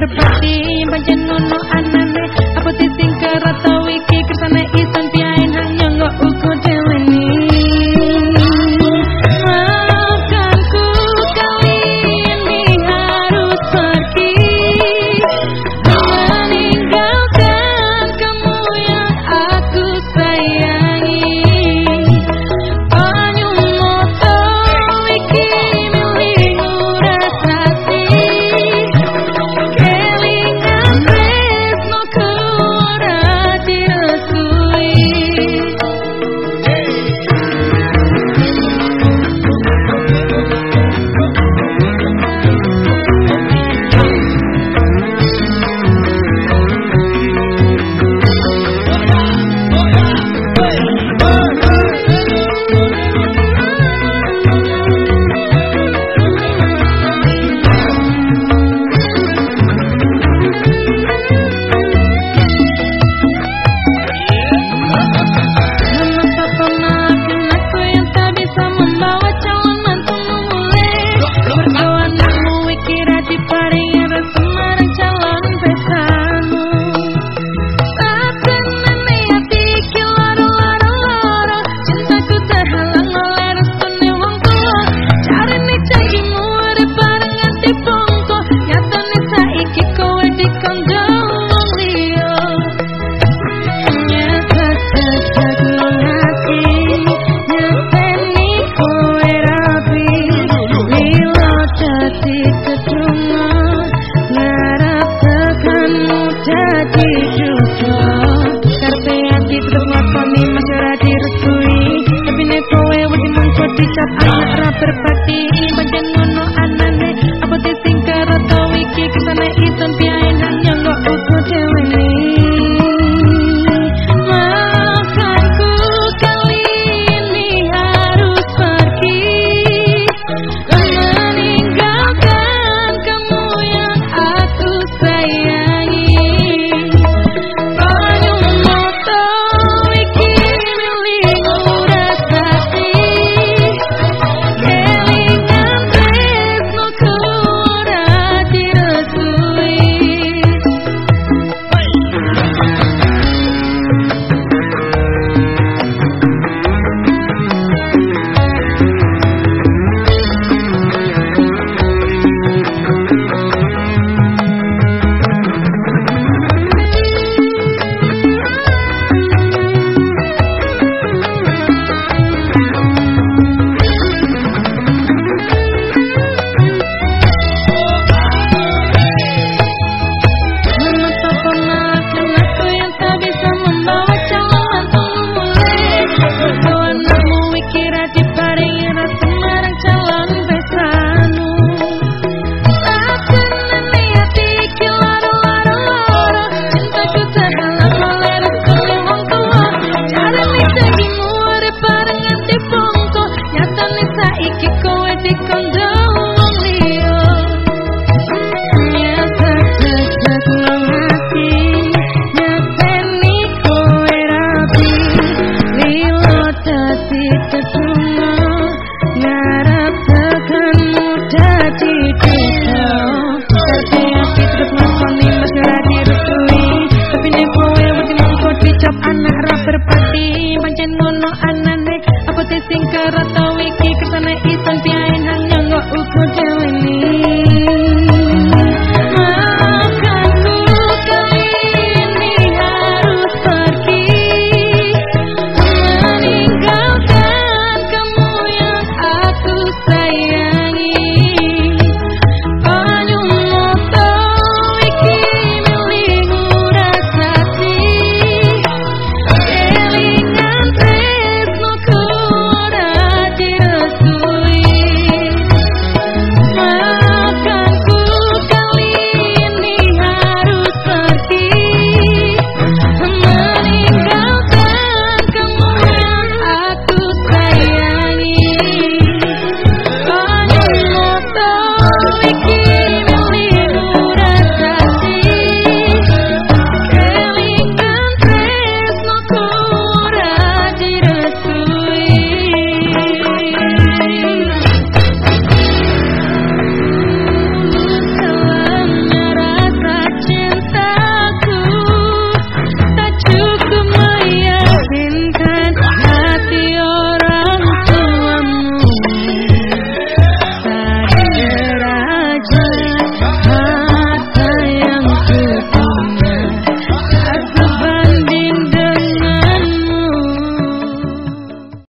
seperti It's